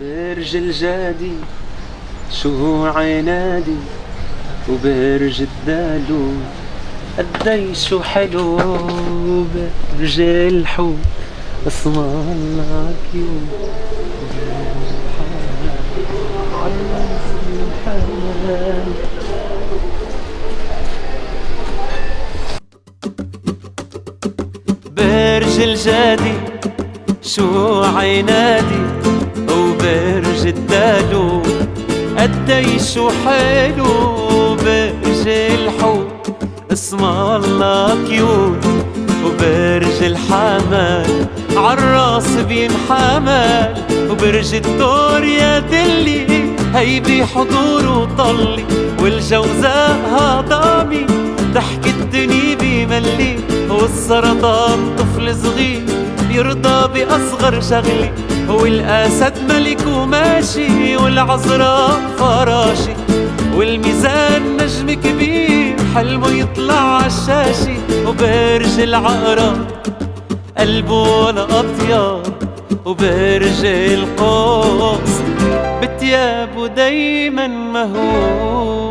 برج الجادي شو عنادي وبرج الدالو. قدي شو حلو برج الحوت اسم الله كيوت برج الجادي شو عينادي قديش حلو برج الحوت. اسم الله كيوت وبرج الحمل. عالراس بينحمل وبرج الدور يا دلي. هي بحضور وطلي والجوزاء هضامي. ضحك الدنيا بملي والسرطان طفل صغير. يرضى بأصغر شغلي والأسد ملك وماشي. والعذراء فراشي والميزان نجم كبير حلمه يطلع عالشاشة وبرج العقرب قلبه ولا أطيب وبرج القوس. بتيابه دايما مهووس.